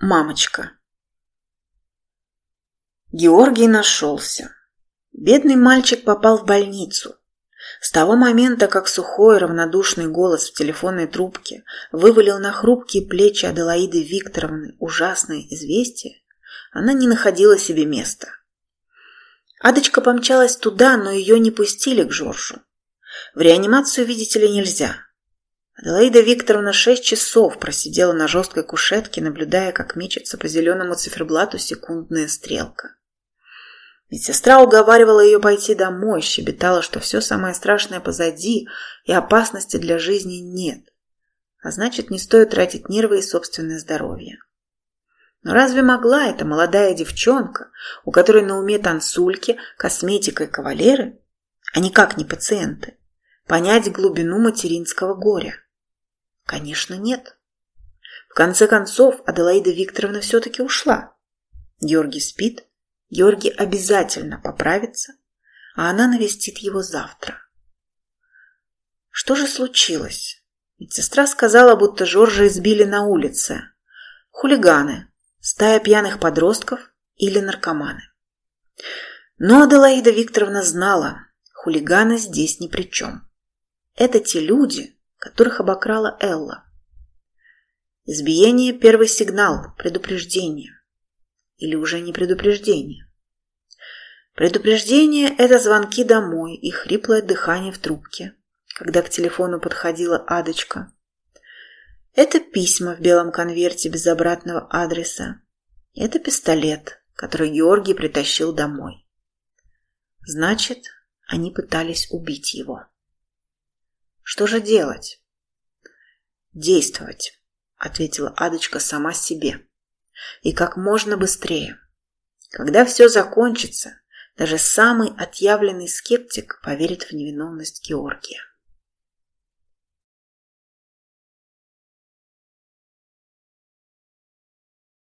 Мамочка. Георгий нашелся. Бедный мальчик попал в больницу. С того момента, как сухой, равнодушный голос в телефонной трубке вывалил на хрупкие плечи Аделаиды Викторовны ужасное известие, она не находила себе места. Адочка помчалась туда, но ее не пустили к Жоржу. В реанимацию, видите ли, нельзя. Аделаида Викторовна шесть часов просидела на жесткой кушетке, наблюдая, как мечется по зеленому циферблату секундная стрелка. Медсестра уговаривала ее пойти домой, щебетала, что все самое страшное позади и опасности для жизни нет. А значит, не стоит тратить нервы и собственное здоровье. Но разве могла эта молодая девчонка, у которой на уме танцульки, косметика и кавалеры, а никак не пациенты, понять глубину материнского горя? Конечно, нет. В конце концов, Аделаида Викторовна все-таки ушла. Георгий спит, Георгий обязательно поправится, а она навестит его завтра. Что же случилось? Медсестра сказала, будто Жоржа избили на улице. Хулиганы, стая пьяных подростков или наркоманы. Но Аделаида Викторовна знала, хулиганы здесь ни при чем. Это те люди, которых обокрала Элла. Избиение – первый сигнал, предупреждение. Или уже не предупреждение. Предупреждение – это звонки домой и хриплое дыхание в трубке, когда к телефону подходила Адочка. Это письма в белом конверте без обратного адреса. Это пистолет, который Георгий притащил домой. Значит, они пытались убить его. Что же делать? Действовать, ответила Адочка сама себе. И как можно быстрее. Когда все закончится, даже самый отъявленный скептик поверит в невиновность Георгия.